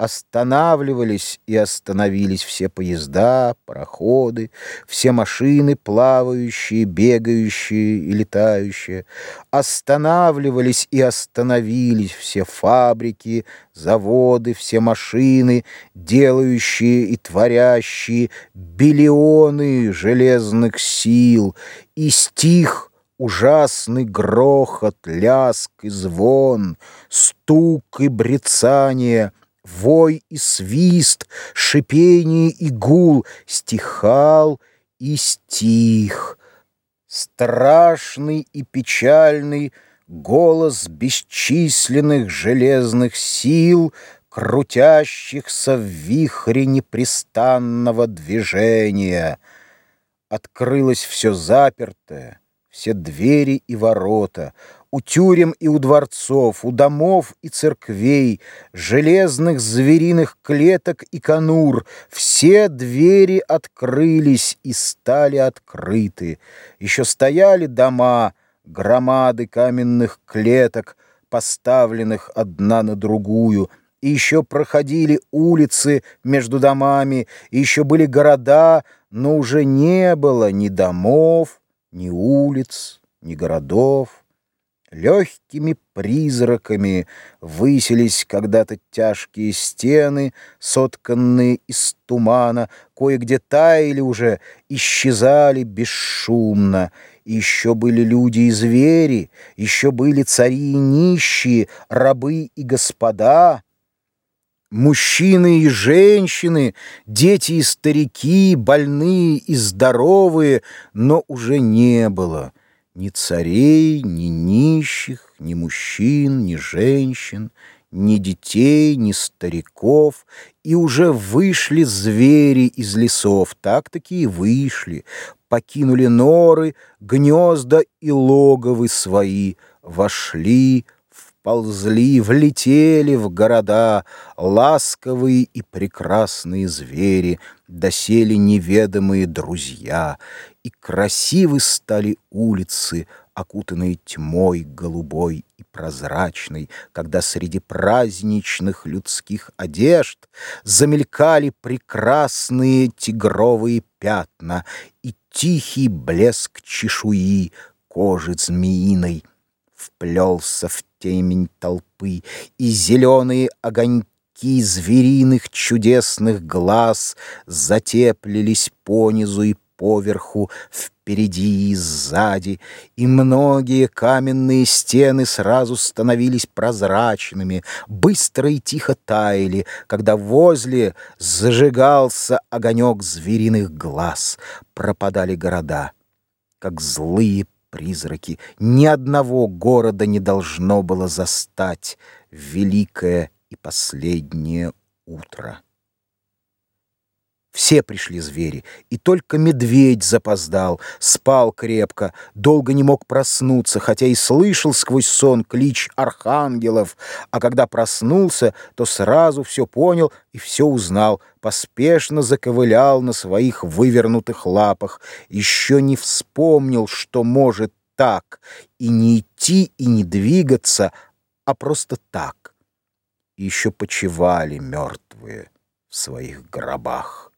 Останавливались и остановились все поезда, пароходы, все машины, плавающие, бегающие и летающие. Останавливались и остановились все фабрики, заводы, все машины, делающие и творящие биллионы железных сил. И стих ужасный грохот, ляск и звон, стук и брецание — Вой и свист, шипение и гул стихал и стих. Страшный и печальный голос бесчисленных железных сил, крутящихся в вихре непрестанного движения. Открылось все запертое, все двери и ворота, у тюрем и у дворцов, у домов и церквей, железных звериных клеток и конур, все двери открылись и стали открыты. Еще стояли дома, громады каменных клеток, поставленных одна на другую, и еще проходили улицы между домами, и еще были города, но уже не было ни домов, ни улиц, ни городов. Легкими призраками высились когда-то тяжкие стены, сотканные из тумана, кое-где таяли уже, исчезали бесшумно. И еще были люди и звери, еще были цари и нищие, рабы и господа, Мужчины и женщины, дети и старики, больные и здоровые, но уже не было ни царей, ни нищих, ни мужчин, ни женщин, ни детей, ни стариков, и уже вышли звери из лесов, так-таки и вышли, покинули норы, гнезда и логовы свои, вошли ползли, влетели в города ласковые и прекрасные звери, досели неведомые друзья, и красивы стали улицы, окутанные тьмой голубой и прозрачной, когда среди праздничных людских одежд замелькали прекрасные тигровые пятна и тихий блеск чешуи кожи змеиной вплелся в темень толпы, и зеленые огоньки звериных чудесных глаз затеплились понизу и поверху, впереди и сзади, и многие каменные стены сразу становились прозрачными, быстро и тихо таяли, когда возле зажигался огонек звериных глаз, пропадали города, как злые призраки. Ни одного города не должно было застать великое и последнее утро. Все пришли звери, и только медведь запоздал, спал крепко, долго не мог проснуться, хотя и слышал сквозь сон клич архангелов, а когда проснулся, то сразу все понял и все узнал, поспешно заковылял на своих вывернутых лапах, еще не вспомнил, что может так, и не идти, и не двигаться, а просто так. еще почивали мертвые в своих гробах.